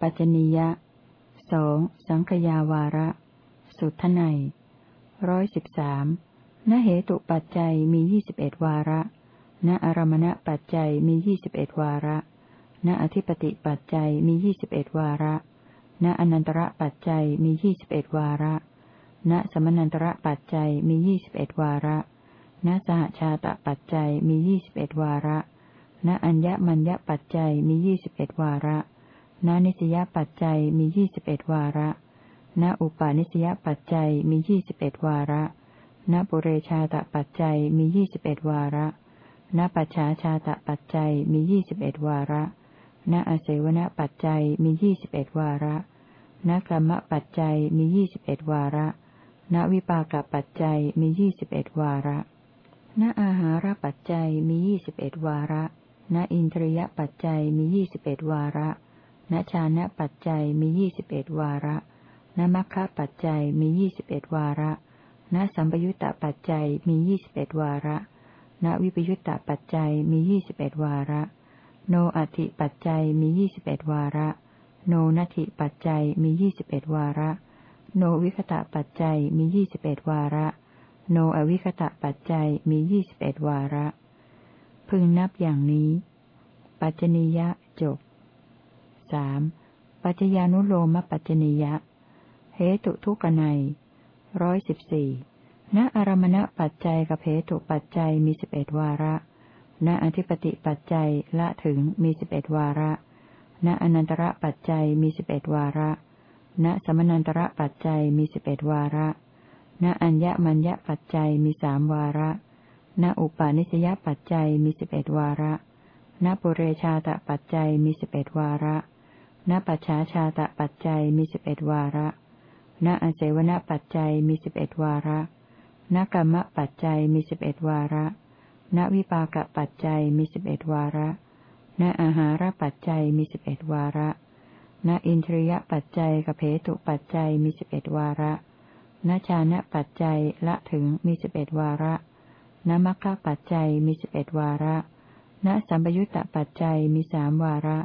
ปัจจนิยะสองสังขยาวาระ สุทไนร้อยสิบสามนเหตุปัจจัยมียี่สิบเอ็ดวาระ ณอารมณปัจจัยมียี่สิบเอ็ดวาระ ณอธิปติปัจจัยมียี่สิบเอ็ดวาระ ณอนันตระปัจจัยมียี่สิบเอ็ดวาระ ณสมนันตระปัจจัยมียี่สิบเอ็ดวาระ ณสหชาตปัจจัยมียี่สิบเอ็ดวาระ ณอัญญมัญญปัจจัยมียี่สิบเอ็ดวาระ ณนิสยปัจจัยมียี่สิบเอ็ดวาระ ณอุปาณิสยปัจจัยมียี่สิบเอ็ดวาระ ณปุเรชาตปัจจัยมียี่สิบเอ็ดวาระ ณปัจฉาชาตปัจจัยมียี่สิบเอ็ดวาระ ณอาเสวนปัจจัยมียี่สิบเอ็ดวาระ ณกรรมปัจจัยมียี่สิบเอ็ดวาระ ณวิปากปัจจัยมียี่สิบเอ็ดวาระณอาหารปัจจัยมียี่สิบเอ็ดวาระ ณอินทรียปัจจัยมียี่สิบเอ็ดวาระ ณชานะปัจจัยมียี่สิบเอ็ดวาระณมัคคะปัจจัยมียี่สิบเอ็ดวาระ ณสัมปยุตตปัจจัยมียี่สิบเอ็ดวาระ ณวิปยุตตปัจจัยมียี่สิบเอ็ดวาระ โนอัติปัจจัยมียี่สิบเอ็ดวาระ โนนัติปัจจัยมียี่สิบเอ็ดวาระ โนวิคตะปัจจัยมียี่สิบเอ็ดวาระ โนอวิคตะปัจจัยมียี่สิบเอ็ดวาระ พึงนับอย่างนี้ ปัจจนิยะจบ สามปัจจญานุโลมปัจจนิยะ เหตุทุกนัยร้อยสิบสี่ณอารมณปัจจัยกับเหตุปัจจัยมีสิบเอ็ดวาระ ณอธิปติปัจจัยละถึงมีสิบเอ็ดวาระ ณอนันตระปัจจัยมีสิบเอ็ดวาระ ณสมนันตระปัจจัยมีสิบเอ็ดวาระ ณอัญญมัญญปัจจัยมีสามวาระ ณอุปาณิสยปัจจัยมีสิบเอ็ดวาระ ณปุเรชาตปัจจัยมีสิบเอ็ดวาระ ณปัจฉาชาตปัจจัยมีสิบเอ็ดวาระ ณอเสวนปัจจัยมีสิบเอ็ดวาระณกรรมปัจจัยมีสิบเอ็ดวาระ ณวิปากปัจจัยมีสิบเอ็ดวาระ ณอาหารปัจจัยมีสิบเอ็ดวาระ ณอินทรียปัจจัยกับเพตุปัจจัยมีสิบเอ็ดวาระ ณชานะปัจจัยละถึงมีสิบเอ็ดวาระ ณมัคคะปัจจัยมีสิบเอ็ดวาระ ณสัมปยุตตปัจจัยมีสามวาระ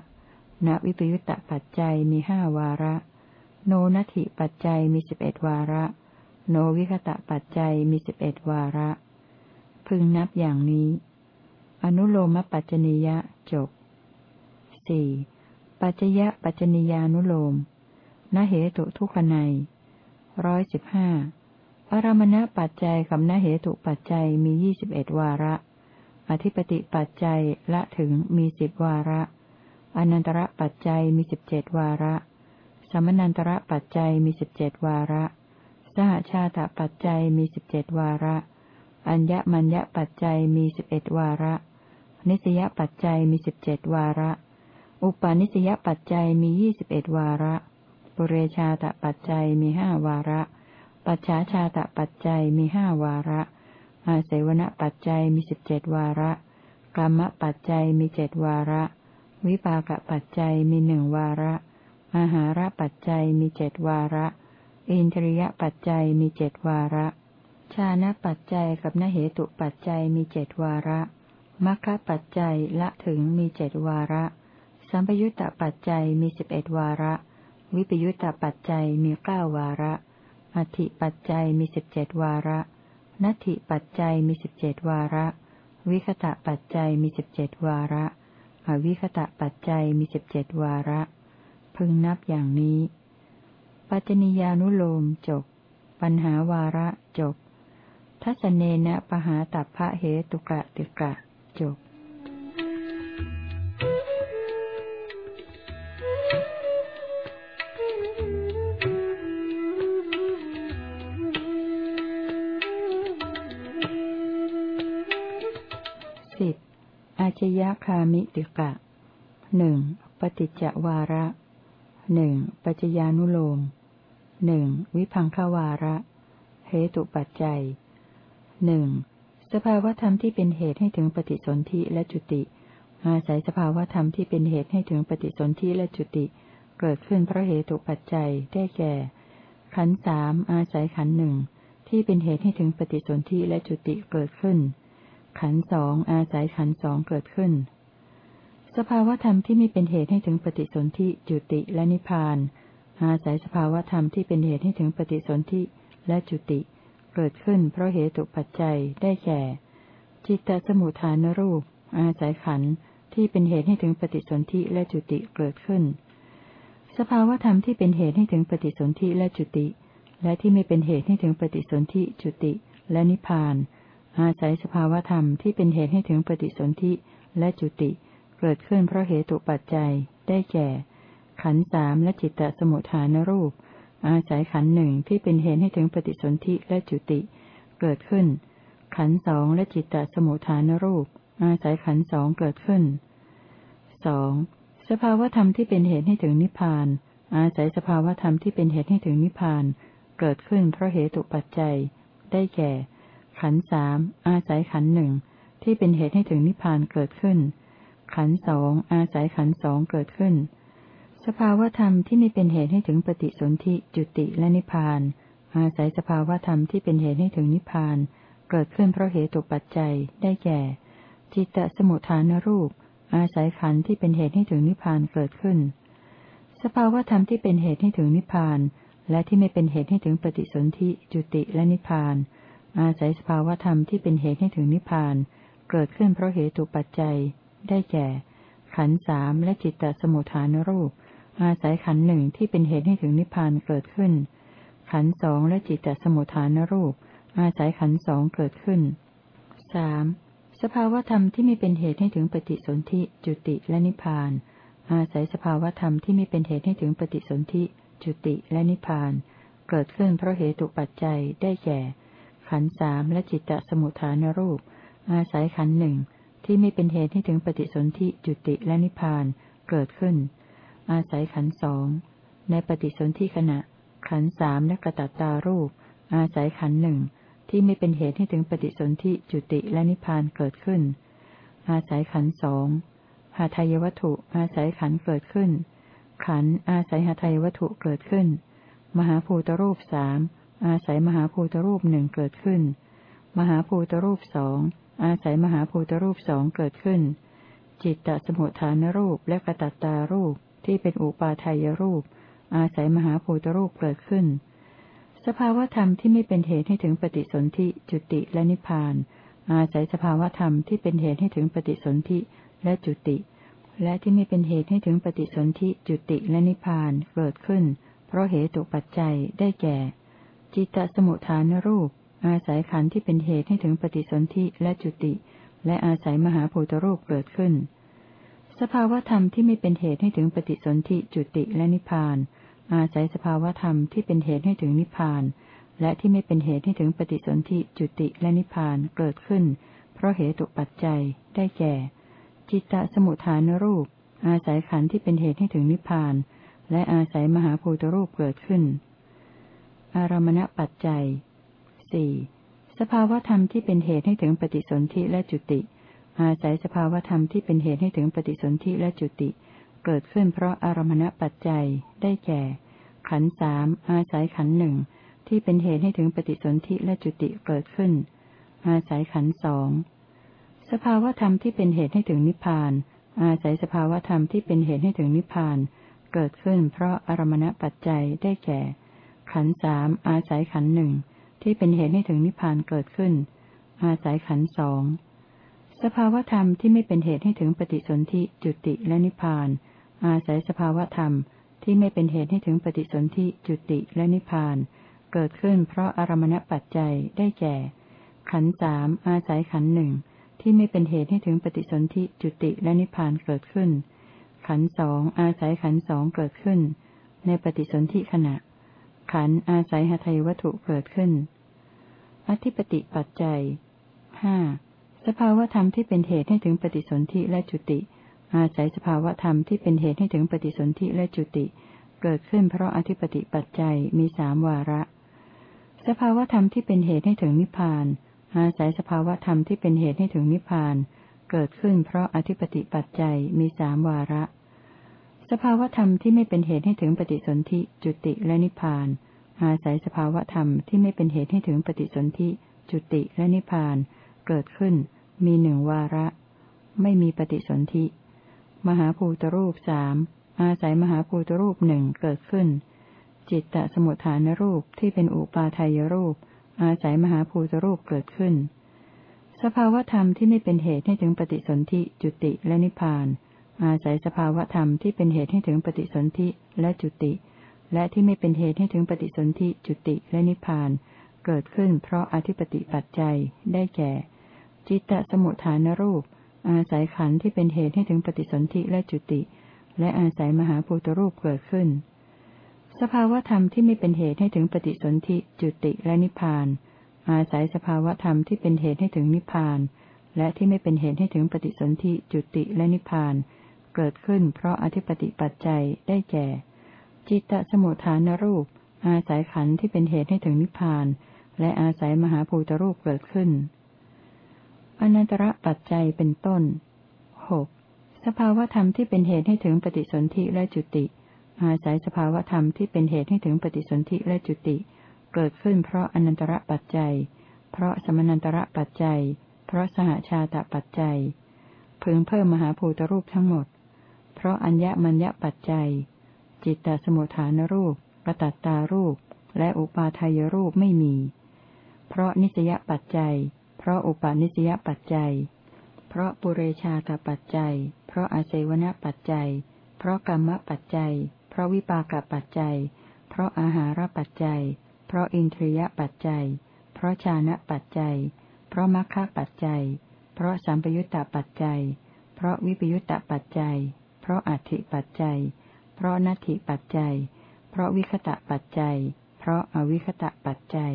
ณวิปยุตตปัจจัยมีห้าวาระ โนนัตถิปัจจัยมีสิบเอ็ดวาระ โนวิคตะปัจจัยมีสิบเอ็ดวาระ พึงนับอย่างนี้ อนุโลมปัจจนิยะจบสี่ปัจจยะปัจจนิยานุโลมนเหตุทุกขไนร้อยสิบห้าอารมณปัจจัยกับนเหตุปัจจัยมียี่สิบเอ็ดวาระ อธิปติปัจจัยละถึงมีสิบวาระ อนันตระปัจจัยมีสิบเจ็ดวาระ สมนันตระปัจจัยมีสิบเจ็ดวาระ สหชาตปัจจัยมีสิบเจ็ดวาระ อัญญมัญญปัจจัยมีสิบเอ็ดวาระ นิสยปัจจัยมีสิบเจ็ดวาระ อุปาณิสยปัจจัยมียี่สิบเอ็ดวาระ ปุเรชาตปัจจัยมีห้าวาระ ปัจฉาชาตปัจจัยมีห้าวาระอาเสวนปัจจัยมีสิบเจ็ดวาระกรรมปัจจัยมีเจ็ดวาระ วิปากปัจจัยมีหนึ่งวาระอาหารปัจจัยมีเจ็ดวาระ อินทรียปัจจัยมีเจ็ดวาระ ชานะปัจจัยกับนเหตุปัจจัยมีเจ็ดวาระมัคคะปัจจัยละถึงมีเจ็ดวาระ สัมปยุตตปัจจัยมีสิบเอ็ดวาระ วิปยุตตปัจจัยมีเก้าวาระอธิปัจจัยมีสิบเจ็ดวาระนัตถิปัจจัยมีสิบเจ็ดวาระ วิคตะปัจจัยมีสิบเจ็ดวาระ อวิคตะปัจจัยมีสิบเจ็ดวาระ พึงนับอย่างนี้ ปัจจนิยานุโลมจบ ปัญหาวาระจบทัศเนนะปหาตัพพะเหตุกะติกะจบ ยคามิติกะหนึ่งปฏิจจวาระหนึ่งปัจจญานุโลมหนึ่งวิพังควาระเหตุปัจจัยหนึ่งสภาวธรรมที่เป็นเหตุให้ถึงปฏิสนธิและจุติ อาศัยสภาวธรรมที่เป็นเหตุให้ถึงปฏิสนธิและจุติ เกิดขึ้นเพราะเหตุปัจจัยได้แก่ ขันสามอาศัยขันหนึ่งที่เป็นเหตุให้ถึงปฏิสนธิและจุติเกิดขึ้น ขันสองอาศัยขันสองเกิดขึ้น สภาวธรรมที่ไม่เป็นเหตุให้ถึงปฏิสนธิจุติและนิพพาน อาศัยสภาวธรรมที่เป็นเหตุให้ถึงปฏิสนธิและจุติ เกิดขึ้นเพราะเหตุปัจจัยได้แก่ จิตตสมุทฐานรูป อาศัยขันที่เป็นเหตุให้ถึงปฏิสนธิและจุติเกิดขึ้น สภาวธรรมที่เป็นเหตุให้ถึงปฏิสนธิและจุติ และที่ไม่เป็นเหตุให้ถึงปฏิสนธิจุติและนิพพาน อาศัยสภาวธรรมที่เป็นเหตุให้ถึงปฏิสนธิและจุติเกิดขึ้นเพราะเหตุปัจจัย ได้แก่ ขันสามและจิตตสมุทฐานรูป อาศัยขันหนึ่งที่เป็นเหตุให้ถึงปฏิสนธิและจุติ เกิดขึ้น ขันสองและจิตตสมุทฐานรูป อาศัยขันสองเกิดขึ้นสองสภาวธรรมที่เป็นเหตุให้ถึงนิพพาน อาศัยสภาวธรรมที่เป็นเหตุให้ถึงนิพพาน เกิดขึ้นเพราะเหตุปัจจัย ได้แก่ ขันสามอาศัยขันหนึ่งที่เป็นเหตุให้ถึงนิพพานเกิดขึ้น ขันสองอาศัยขันสองเกิดขึ้น สภาวธรรมที่ไม่เป็นเหตุให้ถึงปฏิสนธิจุติและนิพพาน อาศัยสภาวธรรมที่เป็นเหตุให้ถึงนิพพาน เกิดขึ้นเพราะเหตุปัจจัยได้แก่ จิตตสมุทฐานรูป อาศัยขันที่เป็นเหตุให้ถึงนิพพานเกิดขึ้น สภาวธรรมที่เป็นเหตุให้ถึงนิพพาน และที่ไม่เป็นเหตุให้ถึงปฏิสนธิจุติและนิพพาน อาศัยสภาวธรรมที่เป็นเหตุให้ถึงนิพพาน เกิดขึ้นเพราะเหตุปัจจัย ได้แก่ ขันสามและจิตตสมุทฐานรูป อาศัยขันหนึ่งที่เป็นเหตุให้ถึงนิพพานเกิดขึ้น ขันสองและจิตตสมุทฐานรูป อาศัยขันสองเกิดขึ้นสสภาวธรรมที่ไม่เป็นเหตุให้ถึงปฏิสนธิจุติและนิพพาน อาศัยสภาวธรรมที่ไม่เป็นเหตุให้ถึงปฏิสนธิจุติและนิพพาน เกิดขึ้นเพราะเหตุปัจจัยได้แก่ ขันสามและจิตตสมุทฐานรูป อาศัยขันหนึ่งที่ไม่เป็นเหตุให้ถึงปฏิสนธิจุติและนิพพานเกิดขึ้น อาศัยขันสองในปฏิสนธิขณะ ขันสามและกระตัตตารูป อาศัยขันหนึ่งที่ไม่เป็นเหตุให้ถึงปฏิสนธิจุติและนิพพานเกิดขึ้น อาศัยขันสองหาทายวัตถุอาศัยขันเกิดขึ้น ขันอาศัยหาทายวัตถุเกิดขึ้น มหาภูตรูปสาม อาศัยมหาภูตรูปหนึ่งเกิดขึ้น มหาภูตรูปสองอาศัยมหาภูตรูปสองเกิดขึ้น จิตตสมุทฐานรูปและกระตัตตารูปที่เป็นอุปาทายรูป อาศัยมหาภูตรูปเกิดขึ้น สภาวธรรมที่ไม่เป็นเหตุให้ถึงปฏิสนธิจุติและนิพพาน อาศัยสภาวธรรมที่เป็นเหตุให้ถึงปฏิสนธิและจุติ และที่ไม่เป็นเหตุให้ถึงปฏิสนธิจุติและนิพพานเกิดขึ้น เพราะเหตุปัจจัยได้แก่ จิตตสมุทฐานรูป อาศัยขันธ์ที่เป็นเหตุให้ถึงปฏิสนธิและจุติ และอาศัยมหาภูตรูปเกิดขึ้น สภาวธรรมที่ไม่เป็นเหตุให้ถึงปฏิสนธิจุติและนิพพาน อาศัยสภาวธรรมที่เป็นเหตุให้ถึงนิพพาน และที่ไม่เป็นเหตุให้ถึงปฏิสนธิจุติและนิพพานเกิดขึ้น เพราะเหตุปัจจัยได้แก่ จิตตสมุทฐานรูป อาศัยขันธ์ที่เป็นเหตุให้ถึงนิพพาน และอาศัยมหาภูตรูปเกิดขึ้น อารมณปัจจัยสี่สภาวธรรมที่เป็นเหตุให้ถึงปฏิสนธิและจุติ อาศัยสภาวธรรมที่เป็นเหตุให้ถึงปฏิสนธิและจุติ เกิดขึ้นเพราะอารมณปัจจัย ได้แก่ ขันสามอาศัยขันหนึ่งที่เป็นเหตุให้ถึงปฏิสนธิและจุติเกิดขึ้น อาศัยขันสองสภาวธรรมที่เป็นเหตุให้ถึงนิพพาน อาศัยสภาวธรรมที่เป็นเหตุให้ถึงนิพพาน เกิดขึ้นเพราะอารมณปัจจัยได้แก่ ขันสามอาศัยขันหนึ่งที่เป็นเหตุให้ถึงนิพพานเกิดขึ้น อาศัยขันสองสภาวธรรมที่ไม่เป็นเหตุให้ถึงปฏิสนธิจุติและนิพพาน อาศัยสภาวธรรมที่ไม่เป็นเหตุให้ถึงปฏิสนธิจุติและนิพพาน เกิดขึ้นเพราะอารมณปัจจัยได้แก่ ขันสามอาศัยขันหนึ่งที่ไม่เป็นเหตุให้ถึงปฏิสนธิจุติและนิพพานเกิดขึ้น ขันสองอาศัยขันสองเกิดขึ้น ในปฏิสนธิขณะ ขันอาศัยหทัยวัตถุเกิดขึ้น อธิปติปัจจัยห้าสภาวธรรมที่เป็นเหตุให้ถึงปฏิสนธิและจุติ อาศัยสภาวธรรมที่เป็นเหตุให้ถึงปฏิสนธิและจุติ เกิดขึ้นเพราะอธิปติปัจจัยมีสามวาระ สภาวธรรมที่เป็นเหตุให้ถึงนิพพาน อาศัยสภาวธรรมที่เป็นเหตุให้ถึงนิพพาน เกิดขึ้นเพราะอธิปติปัจจัยมีสามวาระ สภาวธรรมที่ไม่เป็นเหตุให้ถึงปฏิสนธิจุติและนิพพานอาศัยสภาวธรรมที่ไม่เป็นเหตุให้ถึงปฏิสนธิจุติและนิพพาน เกิดขึ้น มีหนึ่งวาระ ไม่มีปฏิสนธิ มหาภูตรูปสามอาศัยมหาภูตรูปหนึ่งเกิดขึ้น จิตตสมุทฐานรูปที่เป็นอุปาทายรูป อาศัยมหาภูตรูปเกิดขึ้น สภาวธรรมที่ไม่เป็นเหตุให้ถึงปฏิสนธิจุติและนิพพาน อาศัยสภาวธรรมที่เป็นเหตุให้ถึงปฏิสนธิและจุติ และที่ไม่เป็นเหตุให้ถึงปฏิสนธิจุติและนิพพาน เกิดขึ้นเพราะอธิปติปัจจัยได้แก่ จิตตสมุทฐานรูป อาศัยขันธ์ที่เป็นเหตุให้ถึงปฏิสนธิและจุติ และอาศัยมหาภูตรูปเกิดขึ้น สภาวธรรมที่ไม่เป็นเหตุให้ถึงปฏิสนธิจุติและนิพพาน อาศัยสภาวธรรมที่เป็นเหตุให้ถึงนิพพาน และที่ไม่เป็นเหตุให้ถึงปฏิสนธิจุติและนิพพานเเกิดขึ้นเพราะอธิปติปัจจัยได้แก่ จิตตสมุทฐานรูป อาศัยขันธ์ที่เป็นเหตุให้ถึงนิพพาน และอาศัยมหาภูตรูปเกิดขึ้น อนันตระปัจจัยเป็นต้นหกสภาวธรรมที่เป็นเหตุให้ถึงปฏิสนธิและจุติ อาศัยสภาวธรรมที่เป็นเหตุให้ถึงปฏิสนธิและจุติ เกิดขึ้นเพราะอนันตระปัจจัย เพราะสมนันตระปัจจัย เพราะสหชาตปัจจัย พึงเพิ่มมหาภูตรูปทั้งหมด ราะอัญญมัญญปัจจัย จิตตสมุทฐานรูปกตัตตารูป และอุปาทายรูปไม่มี เพราะนิสยปัจจัย เพราะอุปาณิสยปัจจัย เพราะปุเรชาตปัจจัย เพราะอาเซวณปัจจัย เพราะกรรมปัจจัย เพราะวิปากปัจจัย เพราะอาหารปัจจัย เพราะอินทรียปัจจัย เพราะชานะปัจจัย เพราะมัคคะปัจจัย เพราะสัมปยุตตปัจจัย เพราะวิปยุตตปัจจัย เพราะอัติปัจจัย เพราะนัตถิปัจจัย เพราะวิคตะปัจจัย เพราะอวิคตะปัจจัย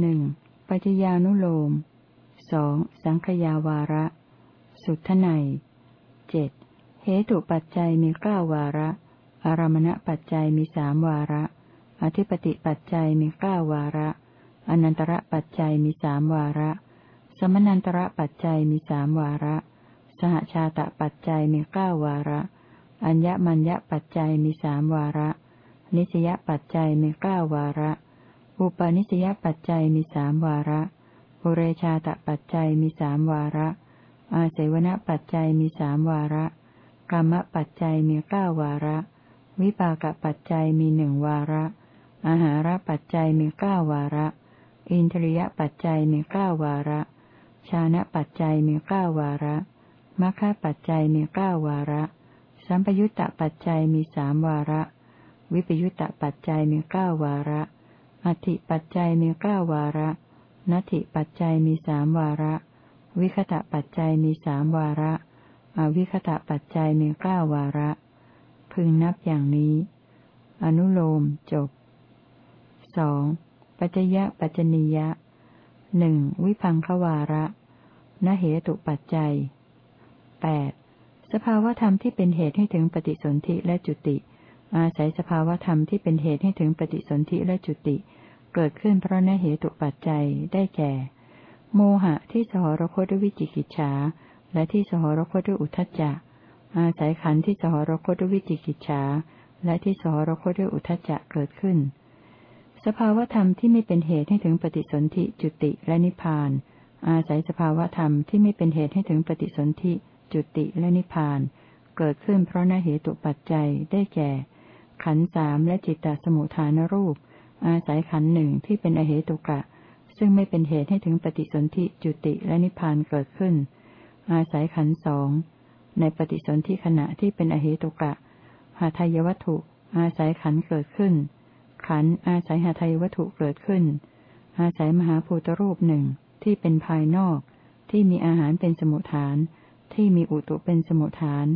หนึ่งปัจจญานุโลมสองสังขยาวาระ สุทไนเจ็ด เหตุปัจจัยมีเก้าวาระ อารมณปัจจัยมีสามวาระ อธิปติปัจจัยมีเก้าวาระ อนันตระปัจจัยมีสามวาระ สมนันตระปัจจัยมีสามวาระ สหชาตปัจจัยมีเก้าวาระ อัญญมัญญปัจจัยมีสามวาระ นิสยปัจจัยมีเก้าวาระ อุปาณิสยปัจจัยมีสามวาระปุเรชาตปัจจัยมีสามวาระ อาเสวนปัจจัยมีสามวาระ กรรมปัจจัยมีเก้าวาระ วิปากปัจจัยมีหนึ่งวาระ อาหารปัจจัยมีเก้าวาระ อินทรียปัจจัยมีเก้าวาระ ชานะปัจจัยมีเก้าวาระมัคคะปัจจัยมีเก้าวาระ สัมปยุตตปัจจัยมีสามวาระ วิปยุตตปัจจัยมีเก้าวาระอธิปัจจัยมีเก้าวาระนัตถิปัจจัยมีสามวาระ วิคตะปัจจัยมีสามวาระ อวิคตะปัจจัยมีเก้าวาระ พึงนับอย่างนี้ อนุโลมจบสองปัจจยะปัจจนิยะหนึ่งวิพังควาระนเหตุปัจจัยแปดสภาวธรรมที่เป็นเหตุให้ถึงปฏิสนธิและจุติ อาศัยสภาวธรรมที่เป็นเหตุให้ถึงปฏิสนธิและจุติ เกิดขึ้นเพราะนเหตุปัจจัยได้แก่ โมหะที่สหรคตด้วยวิจิกิจฉา และที่สหรคตด้วยอุทจจะอาศัยขันธ์ที่สหรคตด้วยวิจิกิจฉาและที่สหรคตด้วยอุทจจะเกิดขึ้น สภาวธรรมที่ไม่เป็นเหตุให้ถึงปฏิสนธิจุติและนิพพาน อาศัยสภาวธรรมที่ไม่เป็นเหตุให้ถึงปฏิสนธิจุติและนิพพาน เกิดขึ้นเพราะนเหตุปัจจัยได้แก่ ขันสามและจิตตสมุทฐานรูป อาศัยขันหนึ่งที่เป็นอเหตุกะ ซึ่งไม่เป็นเหตุให้ถึงปฏิสนธิจุติและนิพพานเกิดขึ้น อาศัยขันสอง ในปฏิสนธิขณะที่เป็นอเหตุกะหาทายวัตถุ อาศัยขันเกิดขึ้น ขันอาศัยหาทายวัตถุเกิดขึ้น อาศัยมหาภูตรูปหนึ่งที่เป็นภายนอก ที่มีอาหารเป็นสมุทฐาน ที่มีอุตุเป็นสมุทฐาน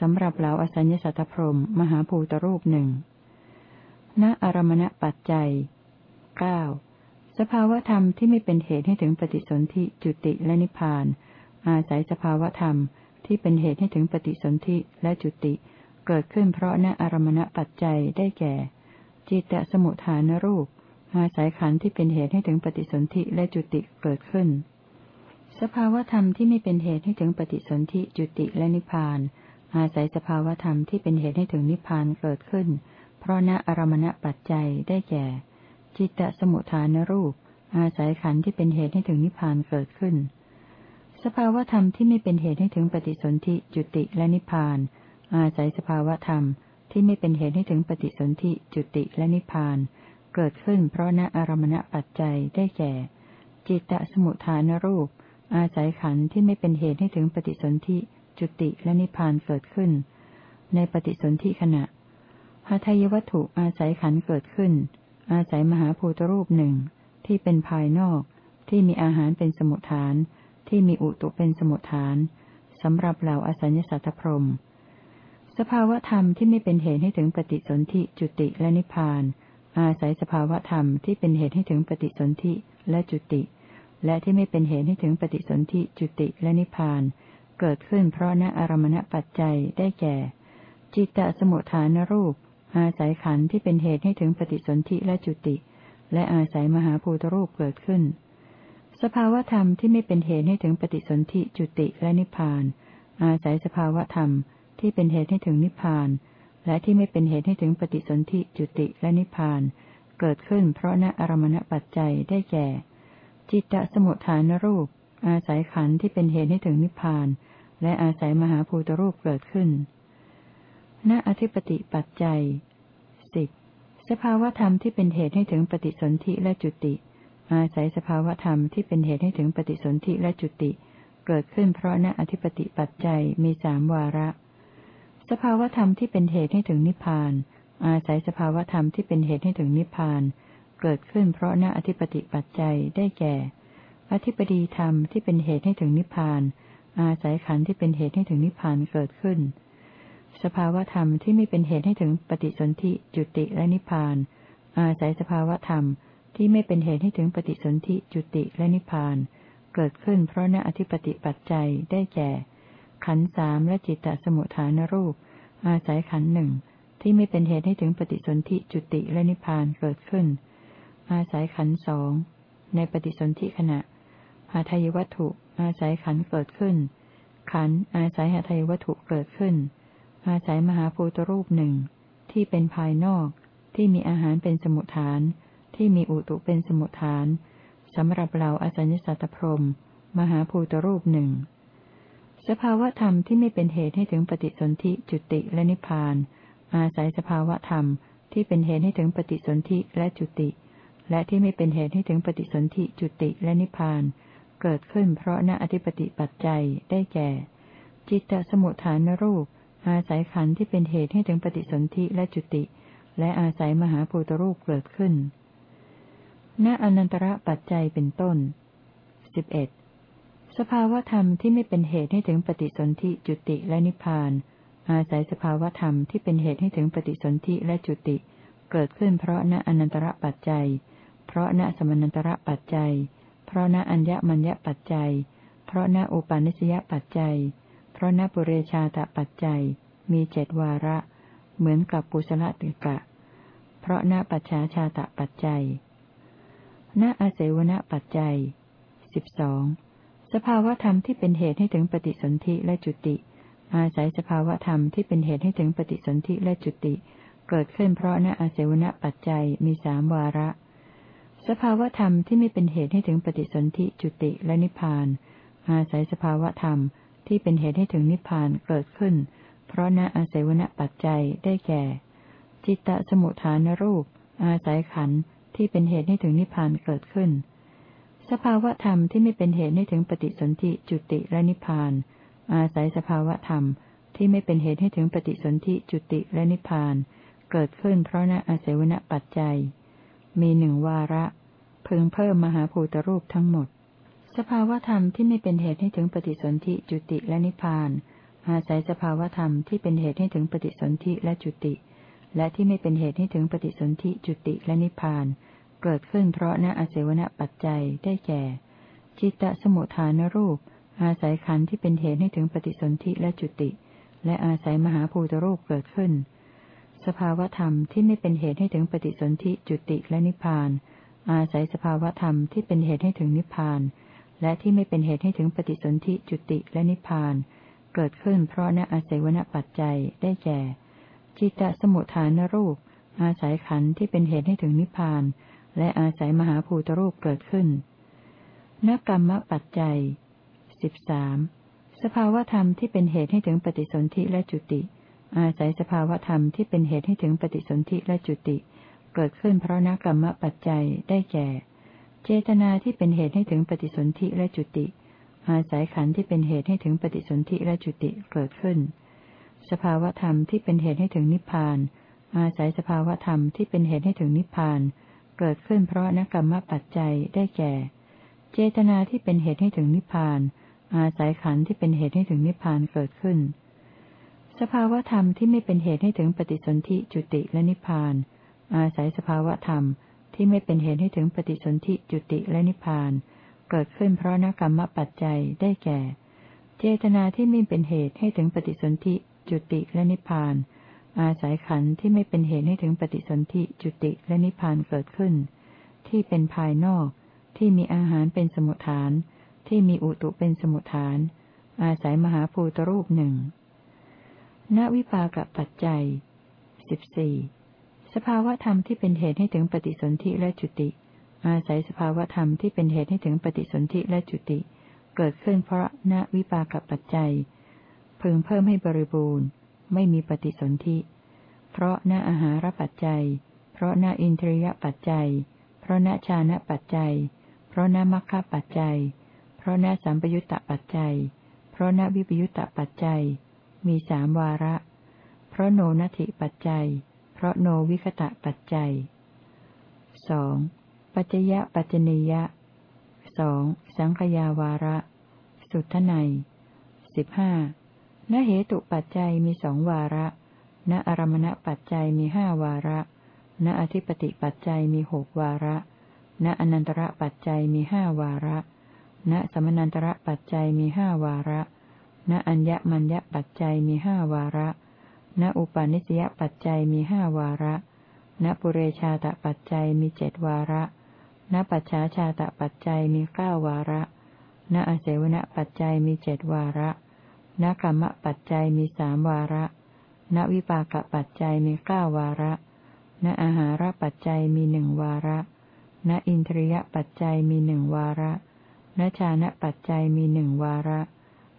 สำหรับเหล่าอสัญญสัตพรมมหาภูตรูปหนึ่งณอารมณปัจจัยเก้าสภาวธรรมที่ไม่เป็นเหตุให้ถึงปฏิสนธิจุติและนิพพาน อาศัยสภาวธรรมที่เป็นเหตุให้ถึงปฏิสนธิและจุติ เกิดขึ้นเพราะณอารมณปัจจัยได้แก่ จิตตสมุทฐานรูป อาศัยขันธ์ที่เป็นเหตุให้ถึงปฏิสนธิและจุติเกิดขึ้น สภาวธรรมที่ไม่เป็นเหตุให้ถึงปฏิสนธิจุติและนิพพาน อาศัยสภาวธรรมที่เป็นเหตุให้ถึงนิพพานเกิดขึ้น เพราะณอารมณปัจจัยได้แก่ จิตตสมุทฐานรูป อาศัยขันธ์ที่เป็นเหตุให้ถึงนิพพานเกิดขึ้น สภาวธรรมที่ไม่เป็นเหตุให้ถึงปฏิสนธิจุติและนิพพาน อาศัยสภาวธรรมที่ไม่เป็นเหตุให้ถึงปฏิสนธิจุติและนิพพาน เกิดขึ้นเพราะณอารมณปัจจัยได้แก่ จิตตสมุทฐานรูป อาศัยขันธ์ที่ไม่เป็นเหตุให้ถึงปฏิสนธิจุติและนิพพานเกิดขึ้น ในปฏิสนธิขณะหาทายวัตถุอาศัยขันธ์เกิดขึ้น อาศัยมหาภูตรูปหนึ่งที่เป็นภายนอกที่มีอาหารเป็นสมุทฐาน ที่มีอุตุเป็นสมุทฐานสำหรับเหล่าอสัญญสัตตพรม สภาวธรรมที่ไม่เป็นเหตุให้ถึงปฏิสนธิจุติและนิพพาน อาศัยสภาวธรรมที่เป็นเหตุให้ถึงปฏิสนธิและจุติ และที่ไม่เป็นเหตุให้ถึงปฏิสนธิจุติและนิพพาน เกิดขึ้นเพราะณอารมณปัจจัยได้แก่ จิตตสมุทฐานรูป อาศัยขันธ์ที่เป็นเหตุให้ถึงปฏิสนธิและจุติ และอาศัยมหาภูตรูปเกิดขึ้น สภาวธรรมที่ไม่เป็นเหตุให้ถึงปฏิสนธิจุติและนิพพาน อาศัยสภาวธรรมที่เป็นเหตุให้ถึงนิพพาน และที่ไม่เป็นเหตุให้ถึงปฏิสนธิจุติและนิพพาน เกิดขึ้นเพราะณอารมณปัจจัยได้แก่ จิตตสมุทฐานรูป อาศัยขันธ์ที่เป็นเหตุให้ถึงนิพพาน และอาศัยมหาภูตรูปเกิดขึ้น ณอธิปติปัจจัยสิบสภาวธรรมที่เป็นเหตุให้ถึงปฏิสนธิและจุติ อาศัยสภาวธรรมที่เป็นเหตุให้ถึงปฏิสนธิและจุติ เกิดขึ้นเพราะณอธิปติปัจจัยมีสามวาระ สภาวธรรมที่เป็นเหตุให้ถึงนิพพาน อาศัยสภาวธรรมที่เป็นเหตุให้ถึงนิพพาน เกิดขึ้นเพราะณอธิปติปัจจัยได้แก่ อธิปดีธรรมที่เป็นเหตุให้ถึงนิพพาน อาศัยขันธ์ที่เป็นเหตุให้ถึงนิพพานเกิดขึ้น สภาวธรรมที่ไม่เป็นเหตุให้ถึงปฏิสนธิจุติและนิพพาน อาศัยสภาวธรรม ที่ไม่เป็นเหตุให้ถึงปฏิสนธิจุติและนิพพาน เกิดขึ้นเพราะณอธิปติปัจจัยได้แก่ ขันสามและจิตตสมุทฐานรูป อาศัยขันหนึ่งที่ไม่เป็นเหตุให้ถึงปฏิสนธิจุติและนิพพานเกิดขึ้น อาศัยขันสองในปฏิสนธิขณะหาทายวัตถุ อาศัยขันเกิดขึ้น ขันอาศัยหาทัยวัตถุเกิดขึ้น อาศัยมหาภูตรูปหนึ่งที่เป็นภายนอกที่มีอาหารเป็นสมุทฐาน ที่มีอุตุเป็นสมุทฐานสำหรับเราอสัญญสัตตพรมมหาภูตรูปหนึ่ง สภาวธรรมที่ไม่เป็นเหตุให้ถึงปฏิสนธิจุติและนิพพาน อาศัยสภาวธรรมที่เป็นเหตุให้ถึงปฏิสนธิและจุติ และที่ไม่เป็นเหตุให้ถึงปฏิสนธิจุติและนิพพาน เกิดขึ้นเพราะณอธิปติปัจจัยได้แก่ จิตตสมุทฐานรูป อาศัยขันธ์ที่เป็นเหตุให้ถึงปฏิสนธิและจุติ และอาศัยมหาภูตรูปเกิดขึ้น ณอนันตระปัจจัยเป็นต้นสิบเอ็ดสภาวธรรมที่ไม่เป็นเหตุให้ถึงปฏิสนธิจุติและนิพพาน อาศัยสภาวธรรมที่เป็นเหตุให้ถึงปฏิสนธิและจุติ เกิดขึ้นเพราะณอนันตระปัจจัย เพราะณสมนันตระปัจจัย เพราะณอัญญมัญญปัจจัย เพราะณอุปาณิสยปัจจัย เพราะณปุเรชาตปัจจัย มีเจดวาระ เหมือนกับปุชละติกะ เพราะณปัจฉาชาตปัจจัย ณอาเสวนปัจจัยสิบสองสภาวธรรมที่เป็นเหตุให้ถึงปฏิสนธิและจุติ อาศัยสภาวธรรมที่เป็นเหตุให้ถึงปฏิสนธิและจุติ เกิดขึ้นเพราะณอาเสวนปัจจัยมีสามวาระ สภาวธรรมที่ไม่เป็นเหตุให้ถึงปฏิสนธิจุติและนิพพาน อาศัยสภาวธรรมที่เป็นเหตุให้ถึงนิพพานเกิดขึ้น เพราะณอาศัยวณปัจจัยได้แก่ จิตตสมุทฐานรูป อาศัยขันธ์ ที่เป็นเหตุให้ถึงนิพพานเกิดขึ้น สภาวธรรมที่ไม่เป็นเหตุให้ถึงปฏิสนธิจุติและนิพพาน อาศัยสภาวธรรมที่ไม่เป็นเหตุให้ถึงปฏิสนธิจุติและนิพพาน เกิดขึ้นเพราะณอาศัยวณปัจจัย มีหนึ่งวาระพึงเพิ่มมหาภูตรูปทั้งหมด สภาวธรรมที่ไม่เป็นเหตุให้ถึงปฏิสนธิจุติและนิพพาน อาศัยสภาวธรรมที่เป็นเหตุให้ถึงปฏิสนธิและจุติ และที่ไม่เป็นเหตุให้ถึงปฏิสนธิจุติและนิพพาน เกิดขึ้นเพราะณอาศัยวณปัจจัยได้แก่ จิตตสมุทฐานรูป อาศัยขันธ์ที่เป็นเหตุให้ถึงปฏิสนธิและจุติ และอาศัยมหาภูตรูปเกิดขึ้น สภาวธรรมที่ไม่เป็นเหตุให้ถึงปฏิสนธิจุติและนิพพาน อาศัยสภาวธรรมที่เป็นเหตุให้ถึงนิพพาน และที่ไม่เป็นเหตุให้ถึงปฏิสนธิจุติและนิพพาน เกิดขึ้นเพราะณอาศัยวณปัจจัยได้แก่ จิตตสมุทฐานรูป อาศัยขันธ์ที่เป็นเหตุให้ถึงนิพพาน และอาศัยมหาภูตรูปเกิดขึ้นนกรรมปัจจัยสิบสามสภาวธรรมที่เป็นเหตุให้ถึงปฏิสนธิและจุติ อาศัยสภาวธรรมที่เป็นเหตุให้ถึงปฏิสนธิและจุติ เกิดขึ้นเพราะนกรรมปัจจัยได้แก่ เจตนาที่เป็นเหตุให้ถึงปฏิสนธิและจุติ อาศัยขันธ์ที่เป็นเหตุให้ถึงปฏิสนธิและจุติเกิดขึ้น สภาวธรรมที่เป็นเหตุให้ถึงนิพพาน อาศัยสภาวธรรมที่เป็นเหตุให้ถึงนิพพาน เกิดขึ้นเพราะนกรรมปัจจัยได้แก่ เจตนาที่เป็นเหตุให้ถึงนิพพาน อาศัยขันธ์ที่เป็นเหตุให้ถึงนิพพานเกิดขึ้น สภาวธรรมที่ไม่เป็นเหตุให้ถึงปฏิสนธิจุติและนิพพาน อาศัยสภาวธรรมที่ไม่เป็นเหตุให้ถึงปฏิสนธิจุติและนิพพาน เกิดขึ้นเพราะนกรรมปัจจัยได้แก่ เจตนาที่ไม่เป็นเหตุให้ถึงปฏิสนธิ จุติและนิพพาน อาศัยขันธ์ที่ไม่เป็นเหตุให้ถึงปฏิสนธิจุติและนิพพานเกิดขึ้น ที่เป็นภายนอก ที่มีอาหารเป็นสมุทฐาน ที่มีอุตุเป็นสมุทฐาน อาศัยมหาภูตรูปหนึ่งณวิปากปัจจัยสิบสี่สภาวธรรมที่เป็นเหตุให้ถึงปฏิสนธิและจุติ อาศัยสภาวธรรมที่เป็นเหตุให้ถึงปฏิสนธิและจุติ เกิดขึ้นเพราะณวิปากปัจจัย พึงเพิ่มให้บริบูรณ์ ไม่มีปฏิสนธิ เพราะณอาหารปัจจัย เพราะณอินทรียปัจจัย เพราะณชานะปัจจัย เพราะณมัคคะปัจจัยพราะนสัมปยุตตปัจจัย เพราะนวิปยุตตปัจจัย มีสามวาระ เพราะโนนัติปัจจัย เพราะโนวิคตะปัจจัยสองปัจจยะปัจจนียะสองสังขยาวาระ สุทไนสิบห้า ณเหตุปัจจัยมีสองวาระ ณอารมณปัจจัยมีห้าวาระ ณอธิปติปัจจัยมีหกวาระ ณอนันตระปัจจัยมีห้าวาระ ณสมนันตระปัจจัยมีห้าวาระ ณอัญญมัญญปัจจัยมีห้าวาระ ณอุปาณิสยปัจจัยมีห้าวาระ ณปุเรชาตปัจจัยมีเจดวาระ ณปัจฉาชาตปัจจัยมีเก้าวาระ ณอเสวนปัจจัยมีเจดวาระ ณกรรมปัจจัยมีสามวาระ ณวิปากปัจจัยมีเก้าวาระ ณอาหารปัจจัยมีหนึ่งวาระ ณอินทรียปัจจัยมีหนึ่งวาระ ณชานะปัจจัยมีหนึ่งวาระ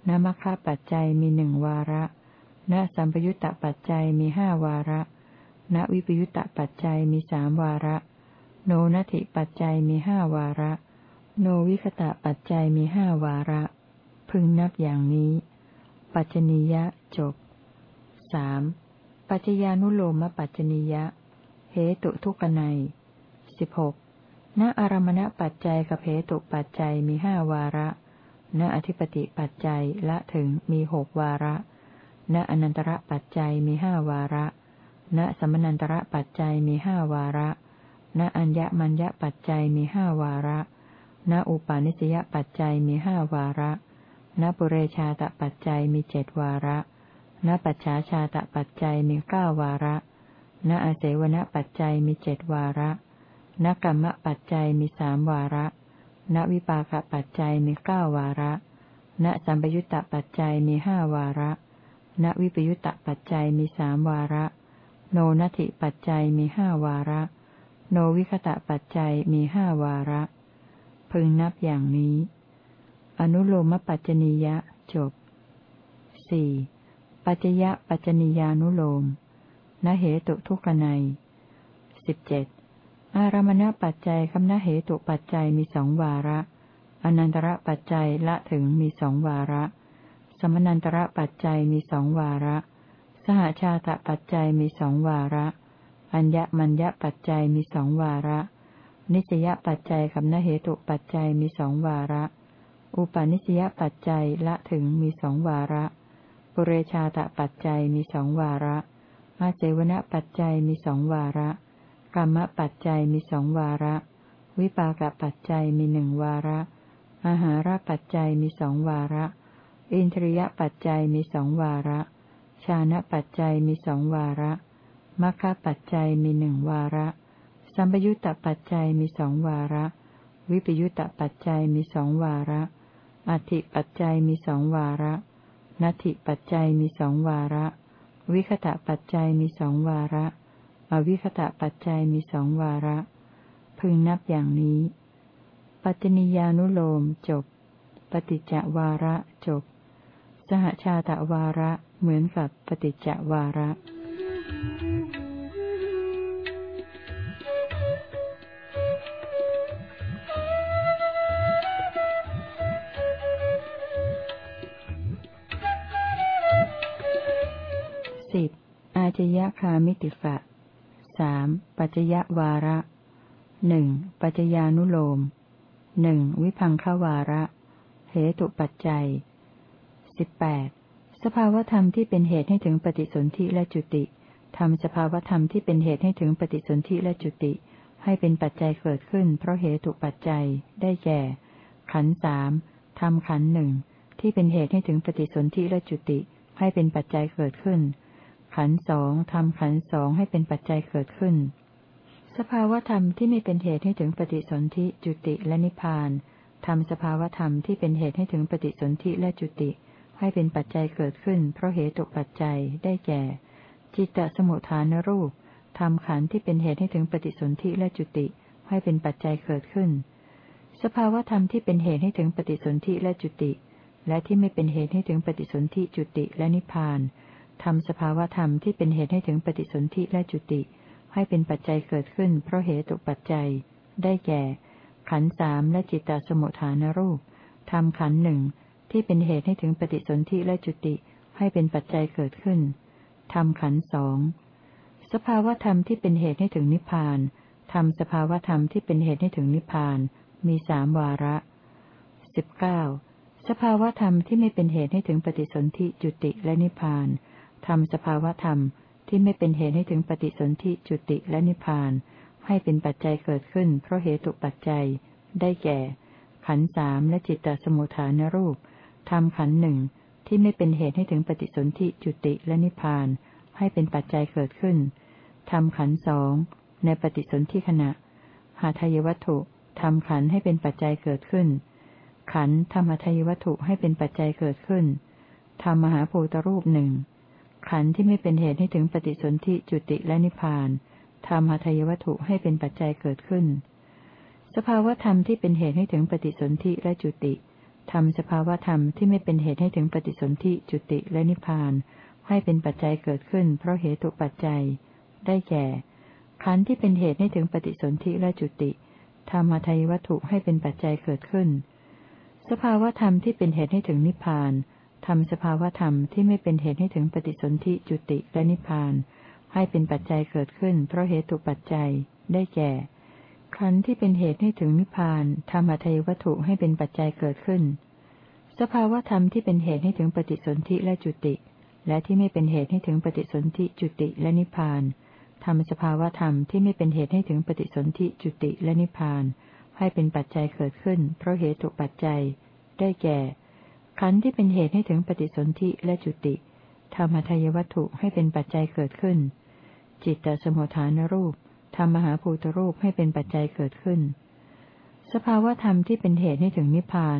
ณมัคคะปัจจัยมีหนึ่งวาระ ณสัมปยุตตปัจจัยมีห้าวาระ ณวิปยุตตปัจจัยมีสามวาระ โนนัติปัจจัยมีห้าวาระ โนวิคตะปัจจัยมีห้าวาระ พึงนับอย่างนี้ ปัจจนิยะจบสามปัจจญานุโลมปัจจนิยะ เหตุทุกนัยสิบหกณอารมณปัจจัยกับเหตุปัจจัยมีห้าวาระ ณอธิปติปัจจัยละถึงมีหกวาระ ณอนันตระปัจจัยมีห้าวาระ ณสมนันตระปัจจัยมีห้าวาระ ณอัญญมัญญปัจจัยมีห้าวาระ ณอุปาณิสยปัจจัยมีห้าวาระ ณปุเรชาตปัจจัยมีเจดวาระณปัจฉาชาตปัจจัยมีเก้าวาระณอาเสวนปัจจัยมีเจดวาระนกรรมปัจจัยมีสามวาระ ณวิปากปัจจัยมีเก้าวาระ ณสัมปยุตตปัจจัยมีห้าวาระ ณวิปยุตตปัจจัยมีสามวาระ โนนัติปัจจัยมีห้าวาระ โนวิคตะปัจจัยมีห้าวาระ พึงนับอย่างนี้ อนุโลมปัจจนียะจบสี่ปัจจยะปัจจนียานุโลมนเหตุทุกนัยสิบเจ็ดอารมณปัจจัยคำนเหตุปัจจัยมีสองวาระ อนันตระปัจจัยละถึงมีสองวาระ สมนันตระปัจจัยมีสองวาระ สหชาตปัจจัยมีสองวาระ อัญญมัญญปัจจัยมีสองวาระ นิสยปัจจัยคำนเหตุปัจจัยมีสองวาระ อุปาณิสยปัจจัยละถึงมีสองวาระ ปุเรชาตปัจจัยมีสองวาระ อาเจวณปัจจัยมีสองวาระ กรรมปัจจัยมีสองวาระ วิปากปัจจัยมีหนึ่งวาระ อาหารปัจจัยมีสองวาระ อินทรียปัจจัยมีสองวาระ ชานะปัจจัยมีสองวาระมัคคะปัจจัยมีหนึ่งวาระ สัมปยุตตปัจจัยมีสองวาระ วิปยุตตปัจจัยมีสองวาระ อธิปัจจัยมีสองวาระนัตถิปัจจัยมีสองวาระ วิคตะปัจจัยมีสองวาระ อวิคตะปัจจัยมีสองวาระ พึงนับอย่างนี้ ปัจจนิยานุโลมจบ ปฏิจจวาระจบ สหชาตวาระเหมือนกับปฏิจจวาระ จยคามิติกะสามปัจยวาระหนึ่งปัจจญานุโลมหนึ่งวิพังขวาระ เหตุปัจจัยสิบแปดสภาวธรรมที่เป็นเหตุให้ถึงปฏิสนธิและจุติทำสภาวธรรมที่เป็นเหตุให้ถึงปฏิสนธิและจุติ ให้เป็นปัจจัยเกิดขึ้น เพราะเหตุปัจจัยได้แก่ ขันสามทำขันหนึ่งที่เป็นเหตุให้ถึงปฏิสนธิและจุติ ให้เป็นปัจจัยเกิดขึ้น ขันสองทำขันสองให้เป็นปัจจัยเกิดขึ้น สภาวธรรมที่ไม่เป็นเหตุให้ถึงปฏิสนธิจุติและนิพพานทำสภาวธรรมที่เป็นเหตุให้ถึงปฏิสนธิและจุติ ให้เป็นปัจจัยเกิดขึ้น เพราะเหตุปัจจัยได้แก่ จิตตสมุทฐานรูปทำขันที่เป็นเหตุให้ถึงปฏิสนธิและจุติ ให้เป็นปัจจัยเกิดขึ้น สภาวธรรมที่เป็นเหตุให้ถึงปฏิสนธิและจุติ และที่ไม่เป็นเหตุให้ถึงปฏิสนธิจุติและนิพพาน ทำสภาวธรรมที่เป็นเหตุให้ถึงปฏิสนธิและจุติ ให้เป็นปัจจัยเกิดขึ้นเพราะเหตุปัจจัย ได้แก่ ขันสามและจิตตสมุทฐานรูปทำขันหนึ่งที่เป็นเหตุให้ถึงปฏิสนธิและจุติ ให้เป็นปัจจัยเกิดขึ้นทำขันสองสภาวธรรมที่เป็นเหตุให้ถึงนิพพานทำสภาวธรรมที่เป็นเหตุให้ถึงนิพพาน มีสามวาระสิบเก้าสภาวธรรมที่ไม่เป็นเหตุให้ถึงปฏิสนธิจุติและนิพพาน ทำสภาวธรรมที่ไม่เป็นเหตุให้ถึงปฏิสนธิจุติและนิพพาน ให้เป็นปัจจัยเกิดขึ้น เพราะเหตุปัจจัย ได้แก่ ขันสามและจิตตสมุทฐานรูปทำขันหนึ่งที่ไม่เป็นเหตุให้ถึงปฏิสนธิจุติและนิพพาน ให้เป็นปัจจัยเกิดขึ้นทำขันสองในปฏิสนธิขณะ หาทายวัตถุทำขันให้เป็นปัจจัยเกิดขึ้น ขันธรรมทายวัตถุให้เป็นปัจจัยเกิดขึ้นทำมหาภูตรูปหนึ่ง ขันธ์ที่ไม่เป็นเหตุให้ถึงปฏิสนธิจุติและนิพพานทำหาทายวัตถุให้เป็นปัจจัยเกิดขึ้น สภาวธรรมที่เป็นเหตุให้ถึงปฏิสนธิและจุติทำสภาวธรรมที่ไม่เป็นเหตุให้ถึงปฏิสนธิจุติและนิพพาน ให้เป็นปัจจัยเกิดขึ้น เพราะเหตุปัจจัย ได้แก่ ขันธ์ที่เป็นเหตุให้ถึงปฏิสนธิและจุติทำหาทายวัตถุให้เป็นปัจจัยเกิดขึ้น สภาวธรรมที่เป็นเหตุให้ถึงนิพพาน ทำสภาวธรรมที่ไม่เป็นเหตุให้ถึงปฏิสนธิจุติและนิพพาน ให้เป็นปัจจัยเกิดขึ้น เพราะเหตุปัจจัยได้แก่ขันธ์ที่เป็นเหตุให้ถึงนิพพานทำอัยวัตถุให้เป็นปัจจัยเกิดขึ้น สภาวธรรมที่เป็นเหตุให้ถึงปฏิสนธิและจุติ และที่ไม่เป็นเหตุให้ถึงปฏิสนธิจุติและนิพพานทำสภาวธรรมที่ไม่เป็นเหตุให้ถึงปฏิสนธิจุติและนิพพาน ให้เป็นปัจจัยเกิดขึ้น เพราะเหตุปัจจัย ได้แก่ ขันธ์ที่เป็นเหตุให้ถึงปฏิสนธิและจุติ ธรรมทายวัตถุให้เป็นปัจจัยเกิดขึ้น จิตตสมุทฐานรูปธรรมหาภูตรูปให้เป็นปัจจัยเกิดขึ้น สภาวธรรมที่เป็นเหตุให้ถึงนิพพาน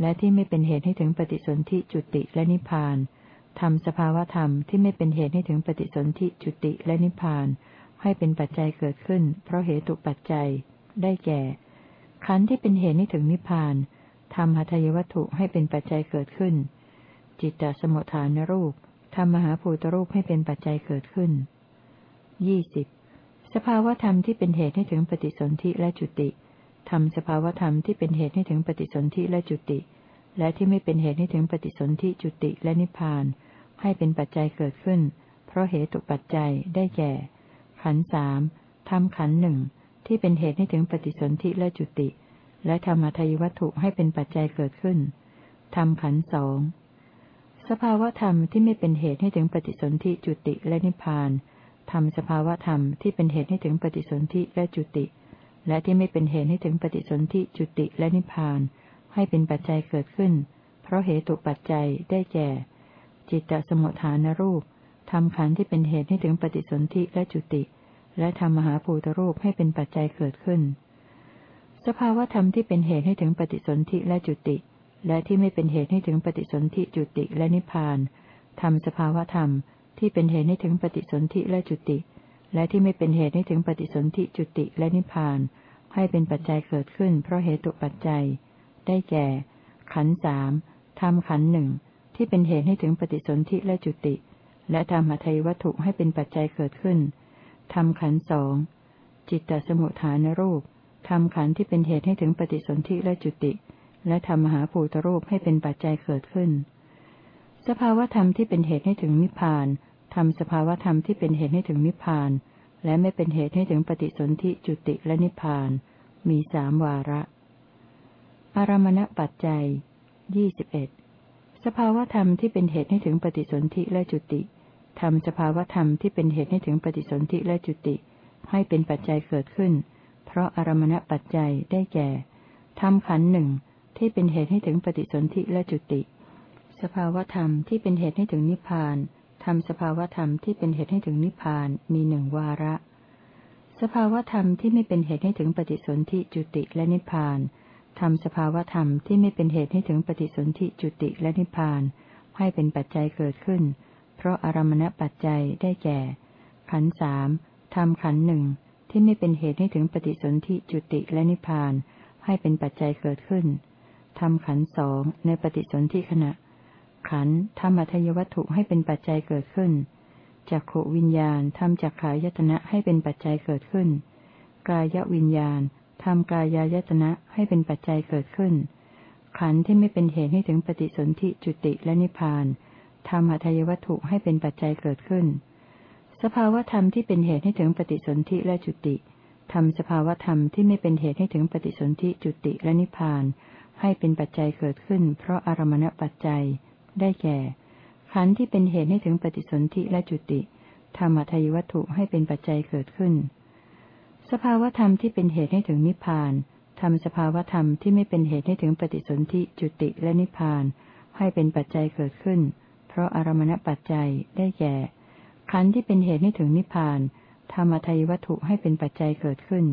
และที่ไม่เป็นเหตุให้ถึงปฏิสนธิจุติและนิพพานทำสภาวธรรมที่ไม่เป็นเหตุให้ถึงปฏิสนธิจุติและนิพพาน ให้เป็นปัจจัยเกิดขึ้น เพราะเหตุปัจจัย ได้แก่ ขันธ์ที่เป็นเหตุให้ถึงนิพพาน ทำหทัยวัตถุให้เป็นปัจจัยเกิดขึ้น จิตตสมุทฐานรูปทำมหาภูตรูปให้เป็นปัจจัยเกิดขึ้นยี่สิบสภาวธรรมที่เป็นเหตุให้ถึงปฏิสนธิและจุติทำสภาวธรรมที่เป็นเหตุให้ถึงปฏิสนธิและจุติ และที่ไม่เป็นเหตุให้ถึงปฏิสนธิจุติและนิพพาน ให้เป็นปัจจัยเกิดขึ้น เพราะเหตุปัจจัยได้แก่ ขันสามทำขันหนึ่งที่เป็นเหตุให้ถึงปฏิสนธิและจุติ และธรรมทายวัตถุให้เป็นปัจจัยเกิดขึ้นทำขันสองสภาวธรรมที่ไม่เป็นเหตุให้ถึงปฏิสนธิจุติและนิพพานทำสภาวธรรมที่เป็นเหตุให้ถึงปฏิสนธิและจุติ และที่ไม่เป็นเหตุให้ถึงปฏิสนธิจุติและนิพพาน ให้เป็นปัจจัยเกิดขึ้น เพราะเหตุปัจจัยได้แก่ จิตตสมุทฐานรูปทำขันที่เป็นเหตุให้ถึงปฏิสนธิและจุติ และทำมหาภูตรูปให้เป็นปัจจัยเกิดขึ้น สภาวธรรมที่เป็นเหตุให้ถึงปฏิสนธิและจุติ และที่ไม่เป็นเหตุให้ถึงปฏิสนธิจุติและนิพพานทำสภาวธรรมที่เป็นเหตุให้ถึงปฏิสนธิและจุติ และที่ไม่เป็นเหตุให้ถึงปฏิสนธิจุติและนิพพาน ให้เป็นปัจจัยเกิดขึ้น เพราะเหตุปัจจัย ได้แก่ ขันสามทำขันหนึ่งที่เป็นเหตุให้ถึงปฏิสนธิและจุติ และทำหัตถยวัตถุให้เป็นปัจจัยเกิดขึ้นทำขันสองจิตตสมุทฐานรูป ทำขันที่เป็นเหตุให้ถึงปฏิสนธิและจุติ และทำมหาภูตรูปให้เป็นปัจจัยเกิดขึ้น สภาวธรรมที่เป็นเหตุให้ถึงนิพพานทำสภาวธรรมที่เป็นเหตุให้ถึงนิพพาน และไม่เป็นเหตุให้ถึงปฏิสนธิจุติและนิพพาน มีสามวาระ อารมณปัจจัยยี่สิบเอ็ดสภาวธรรมที่เป็นเหตุให้ถึงปฏิสนธิและจุติทำสภาวธรรมที่เป็นเหตุให้ถึงปฏิสนธิและจุติ ให้เป็นปัจจัยเกิดขึ้น เพราะอารมณปัจจัยได้แก่ทำขันหนึ่งที่เป็นเหตุให้ถึงปฏิสนธิและจุติ สภาวธรรมที่เป็นเหตุให้ถึงนิพพานทำสภาวธรรมที่เป็นเหตุให้ถึงนิพพานมีหนึ่งวาระ สภาวธรรมที่ไม่เป็นเหตุให้ถึงปฏิสนธิจุติและนิพพานทำสภาวธรรมที่ไม่เป็นเหตุให้ถึงปฏิสนธิจุติและนิพพาน ให้เป็นปัจจัยเกิดขึ้น เพราะอารมณปัจจัยได้แก่ ขันสามทำขันหนึ่ง ที่ไม่เป็นเหตุให้ถึงปฏิสนธิจุติและนิพพาน ให้เป็นปัจจัยเกิดขึ้นทำขันสองในปฏิสนธิขณะ ขันทำอัทยวัตถุให้เป็นปัจจัยเกิดขึ้นจักขวิญญาณทำจักขายตนะให้เป็นปัจจัยเกิดขึ้น กายวิญญาณทำกายายตนะให้เป็นปัจจัยเกิดขึ้น ขันธ์ที่ไม่เป็นเหตุให้ถึงปฏิสนธิจุติและนิพพานทำหัตยวัตถุให้เป็นปัจจัยเกิดขึ้น สภาวธรรมที่เป็นเหตุให้ถึงปฏิสนธิและจุติทำสภาวธรรมที่ไม่เป็นเหตุให้ถึงปฏิสนธิจุติและนิพพาน ให้เป็นปัจจัยเกิดขึ้น เพราะอารมณปัจจัย ได้แก่ ขันธ์ที่เป็นเหตุให้ถึงปฏิสนธิและจุติทำหัตยวัตถุให้เป็นปัจจัยเกิดขึ้น สภาวธรรมที่เป็นเหตุให้ถึงนิพพานทำสภาวธรรมที่ไม่เป็นเหตุให้ถึงปฏิสนธิจุติและนิพพาน ให้เป็นปัจจัยเกิดขึ้น เพราะอารมณปัจจัยได้แก่ ขันธ์ที่เป็นเหตุให้ถึงนิพพาน ธรรมทัยวัตถุให้เป็นปัจจัยเกิดขึ้น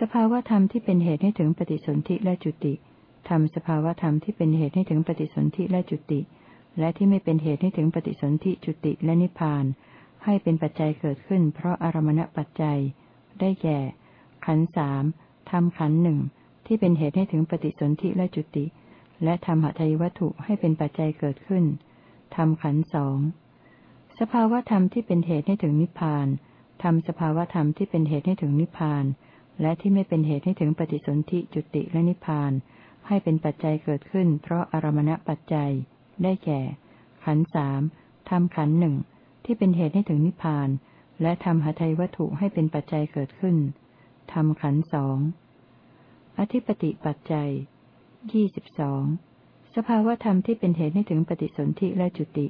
สภาวธรรมที่เป็นเหตุให้ถึงปฏิสนธิและจุติทำสภาวธรรมที่เป็นเหตุให้ถึงปฏิสนธิและจุติ และที่ไม่เป็นเหตุให้ถึงปฏิสนธิจุติและนิพพาน ให้เป็นปัจจัยเกิดขึ้น เพราะอารมณปัจจัย ได้แก่ ขันสามทำขันหนึ่งที่เป็นเหตุให้ถึงปฏิสนธิและจุติ และทำหทัยวัตถุให้เป็นปัจจัยเกิดขึ้นทำขันสอง สภาวธรรมที่เป็นเหตุให้ถึงนิพพานทำสภาวธรรมที่เป็นเหตุให้ถึงนิพพาน และที่ไม่เป็นเหตุให้ถึงปฏิสนธิจุติและนิพพาน ให้เป็นปัจจัยเกิดขึ้น เพราะอารมณปัจจัย ได้แก่ ขันสามทำขันหนึ่งที่เป็นเหตุให้ถึงนิพพาน และทำหทัยวัตถุให้เป็นปัจจัยเกิดขึ้นทำขันสองอธิปติปัจจัยยี่สิบสองสภาวธรรมที่เป็นเหตุให้ถึงปฏิสนธิและจุติ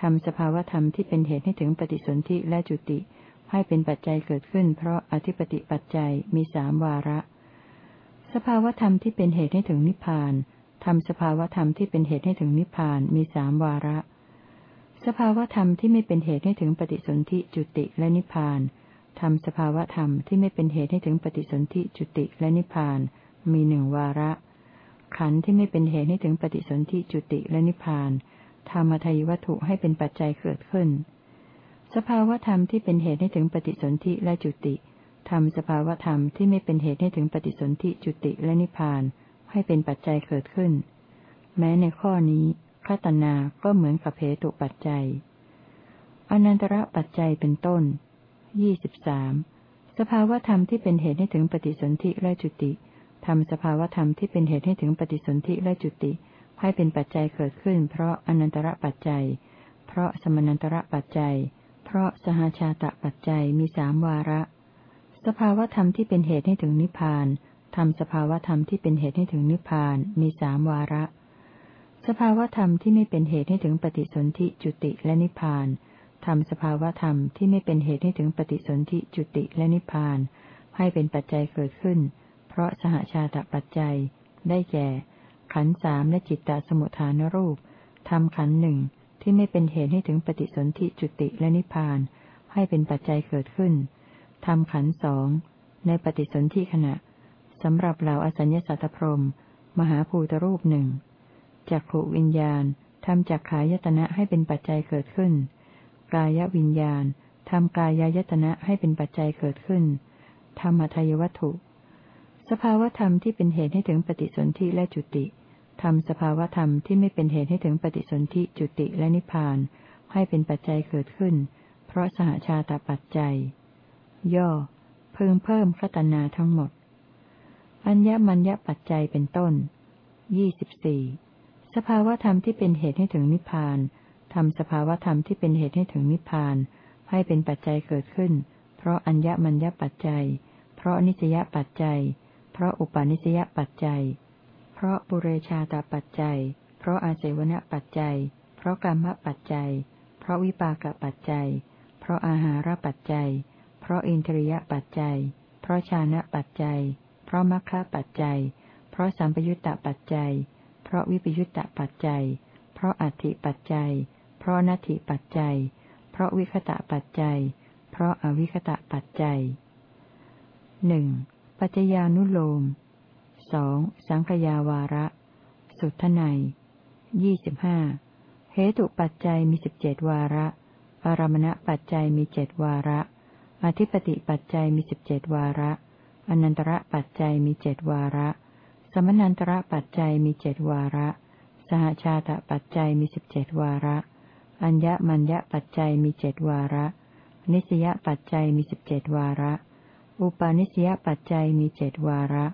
ทำสภาวธรรมที่เป็นเหตุให้ถึงปฏิสนธิและจุติ ให้เป็นปัจจัยเกิดขึ้น เพราะอธิปติปัจจัยมีสามวาระ สภาวธรรมที่เป็นเหตุให้ถึงนิพพานทำสภาวธรรมที่เป็นเหตุให้ถึงนิพพานมีสามวาระ สภาวธรรมที่ไม่เป็นเหตุให้ถึงปฏิสนธิจุติและนิพพานทำสภาวธรรมที่ไม่เป็นเหตุให้ถึงปฏิสนธิจุติและนิพพาน มีหนึ่งวาระ ขันธ์ที่ไม่เป็นเหตุให้ถึงปฏิสนธิจุติและนิพพาน ธรรมทัยวัตถุให้เป็นปัจจัยเกิดขึ้น สภาวธรรมที่เป็นเหตุให้ถึงปฏิสนธิและจุติทำสภาวธรรมที่ไม่เป็นเหตุให้ถึงปฏิสนธิจุติและนิพพานให้เป็นปัจจัยเกิดขึ้น แม้ในข้อนี้คตนาก็เหมือนกับเหตุปัจจัย อนันตระปัจจัยเป็นต้นยี่สิบสามสภาวธรรมที่เป็นเหตุให้ถึงปฏิสนธิและจุติทำสภาวธรรมที่เป็นเหตุให้ถึงปฏิสนธิและจุติ ให้เป็นปัจจัยเกิดขึ้น เพราะอนันตระปัจจัย เพราะสมนันตระปัจจัย เพราะสหชาตะปัจจัยมีสามวาระ สภาวธรรมที่เป็นเหตุให้ถึงนิพพานทำสภาวธรรมที่เป็นเหตุให้ถึงนิพพานมีสามวาระ สภาวธรรมที่ไม่เป็นเหตุให้ถึงปฏิสนธิจุติและนิพพานทำสภาวธรรมที่ไม่เป็นเหตุให้ถึงปฏิสนธิจุติและนิพพาน ให้เป็นปัจจัยเกิดขึ้น เพราะสหชาตะปัจจัย ได้แก่ ขันสามและจิตตสมุทฐานรูปทำขันหนึ่งที่ไม่เป็นเหตุให้ถึงปฏิสนธิจุติและนิพพาน ให้เป็นปัจจัยเกิดขึ้นทำขันสองในปฏิสนธิขณะสำหรับเหล่าอสัญญสัตพรม มหาภูตรูปหนึ่งจักขวิญญาณทำจักขายตนะให้เป็นปัจจัยเกิดขึ้น กายวิญญาณทำกายายตนะให้เป็นปัจจัยเกิดขึ้น ธรรมทายวัตถุ สภาวธรรมที่เป็นเหตุให้ถึงปฏิสนธิและจุติ ทำสภาวธรรมที่ไม่เป็นเหตุให้ถึงปฏิสนธิจุติและนิพพาน ให้เป็นปัจจัยเกิดขึ้น เพราะสหชาตปัจจัย ย่อ เพิ่มเพิ่มขตนาทั้งหมด อัญญมัญญปัจจัยเป็นต้นยี่สิบสี่สภาวธรรมที่เป็นเหตุให้ถึงนิพพานทำสภาวธรรมที่เป็นเหตุให้ถึงนิพพาน ให้เป็นปัจจัยเกิดขึ้น เพราะอัญญมัญญปัจจัย เพราะนิสยปัจจัย เพราะอุปาณิสยปัจจัย เพราะปุเรชาตปัจจัย เพราะอาเจวณปัจจัย เพราะกรรมปัจจัย เพราะวิปากปัจจัย เพราะอาหารปัจจัย เพราะอินทรียปัจจัย เพราะชานะปัจจัย เพราะมัคคะปัจจัย เพราะสัมปยุตตปัจจัย เพราะวิปยุตตปัจจัย เพราะอัติปัจจัย เพราะนัตถิปัจจัย เพราะวิคตะปัจจัย เพราะอวิคตะปัจจัยหนึ่งปัจจญานุโลม สองสังขยาวาระ สุทไนยี่สิบห้าเหตุปัจจัยมีสิบเจ็ดวาระ อารมณปัจจัยมีเจ็ดวาระ อธิปติปัจจัยมีสิบเจ็ดวาระ อนันตระปัจจัยมีเจ็ดวาระ สมนันตระปัจจัยมีเจ็ดวาระ สหชาตปัจจัยมีสิบเจ็ดวาระ อัญญมัญญปัจจัยมีเจ็ดวาระ นิสยปัจจัยมีสิบเจ็ดวาระ อุปาณิสยปัจจัยมีเจ็ดวาระ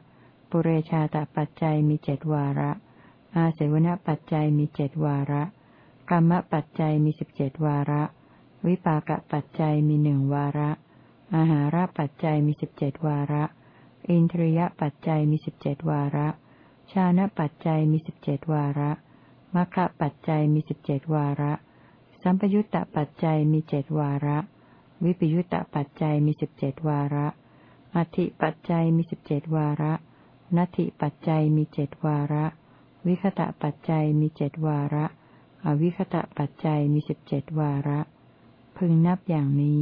ปุเรชาตปัจจัยมีเจ็ดวาระ อาเสวนปัจจัยมีเจ็ดวาระ กรรมปัจจัยมีสิบเจ็ดวาระ วิปากปัจจัยมีหนึ่งวาระ อาหาราปัจจัยมีสิบเจ็ดวาระ อินทรียปัจจัยมีสิบเจ็ดวาระ ชานะปัจจัยมีสิบเจ็ดวาระมรรคปัจจัยมีสิบเจ็ดวาระ สัมปยุตตปัจจัยมีเจ็ดวาระ วิปยุตตปัจจัยมีสิบเจ็ดวาระอธิปัจจัยมีสิบเจ็ดวาระ นัตถิปัจจัยมีเจ็ดวาระ วิคตะปัจจัยมีเจ็ดวาระ อวิคตะปัจจัยมีสิบเจ็ดวาระ พึงนับอย่างนี้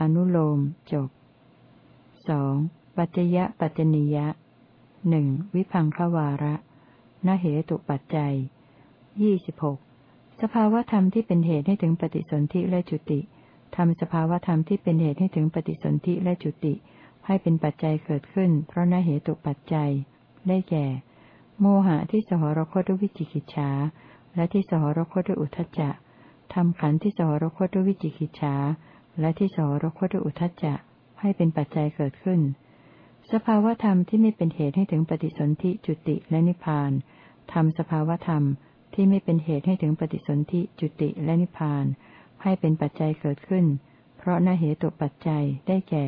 อนุโลมจบสองปัจจยะปัจจนิยะหนึ่งวิพังขวาระนเหตุปัจจัยยี่สิบหกสภาวธรรมที่เป็นเหตุให้ถึงปฏิสนธิและจุติทำสภาวธรรมที่เป็นเหตุให้ถึงปฏิสนธิและจุติ ให้เป็นปัจจัยเกิดขึ้น เพราะนเหตุปัจจัย ได้แก่ โมหะที่สหรคตด้วยวิจิกิจฉาและที่สหรคตด้วยอุทจจะทำขันที่สหรคตด้วยวิจิกิจฉาและที่สหรคตด้วยอุทจจะให้เป็นปัจจัยเกิดขึ้น สภาวธรรมที่ไม่เป็นเหตุให้ถึงปฏิสนธิจุติและนิพพานทำสภาวธรรมที่ไม่เป็นเหตุให้ถึงปฏิสนธิจุติและนิพพาน ให้เป็นปัจจัยเกิดขึ้น เพราะนาเหตุปัจจัยได้แก่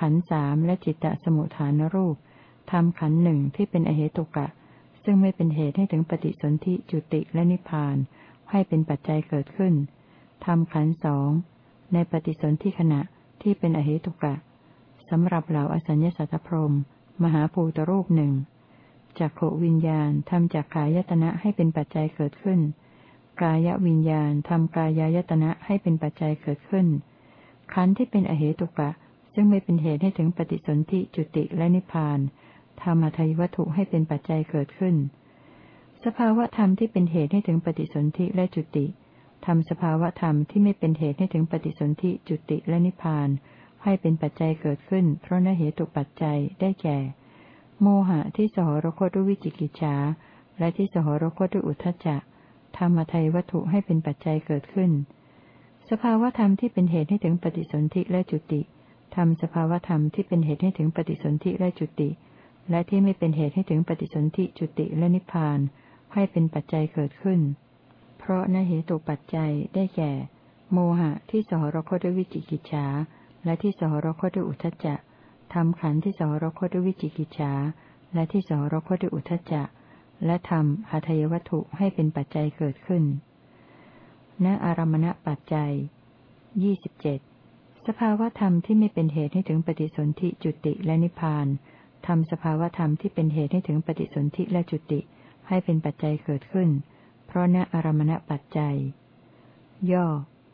ขันสามและจิตตสมุทฐานรูปทำขันหนึ่งที่เป็นอเหตุกะ ซึ่งไม่เป็นเหตุให้ถึงปฏิสนธิจุติและนิพพาน ให้เป็นปัจจัยเกิดขึ้นทำขันสองในปฏิสนธิขณะที่เป็นอเหตุกะสำหรับเหล่าอสัญญสัตพรมมหาภูตรูปหนึ่งจากโขวิญญาณทำจากกายตนะให้เป็นปัจจัยเกิดขึ้น กายวิญญาณทำกายายตนะให้เป็นปัจจัยเกิดขึ้นขันธ์ที่เป็นอเหตุกะ ซึ่งไม่เป็นเหตุให้ถึงปฏิสนธิจุติและนิพพานธรรมทัยวัตถุให้เป็นปัจจัยเกิดขึ้น สภาวะธรรมที่เป็นเหตุให้ถึงปฏิสนธิและจุติทำสภาวะธรรมที่ไม่เป็นเหตุให้ถึงปฏิสนธิจุติและนิพพาน ให้เป็นปัจจัยเกิดขึ้น เพราะนเหตุปัจจัยได้แก่ โมหะที่สหรคตด้วยวิจิกิจฉาและที่สหรคตด้วยอุทจจะธรรมทัยวัตถุให้เป็นปัจจัยเกิดขึ้น สภาวธรรมที่เป็นเหตุให้ถึงปฏิสนธิและจุติ ทำสภาวธรรมที่เป็นเหตุให้ถึงปฏิสนธิและจุติ และที่ไม่เป็นเหตุให้ถึงปฏิสนธิจุติและนิพพาน ให้เป็นปัจจัยเกิดขึ้น เพราะนเหตุปัจจัยได้แก่ โมหะที่สหรคตด้วยวิจิกิจฉาและที่สหรคตด้วยอุทจจะทำขันที่สหรคตด้วยวิจิกิจฉาและที่สหรคตด้วยอุทจจะ และทำหาทยวัตถุให้เป็นปัจจัยเกิดขึ้นณอารมณปัจจัยยี่สิบเจ็ด สภาวธรรมที่ไม่เป็นเหตุให้ถึงปฏิสนธิจุติและนิพพานทำสภาวธรรมที่เป็นเหตุให้ถึงปฏิสนธิและจุติ ให้เป็นปัจจัยเกิดขึ้น เพราะณอารมณปัจจัย ย่อ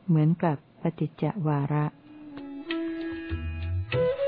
เหมือนกับปฏิจจวาระ Thank you.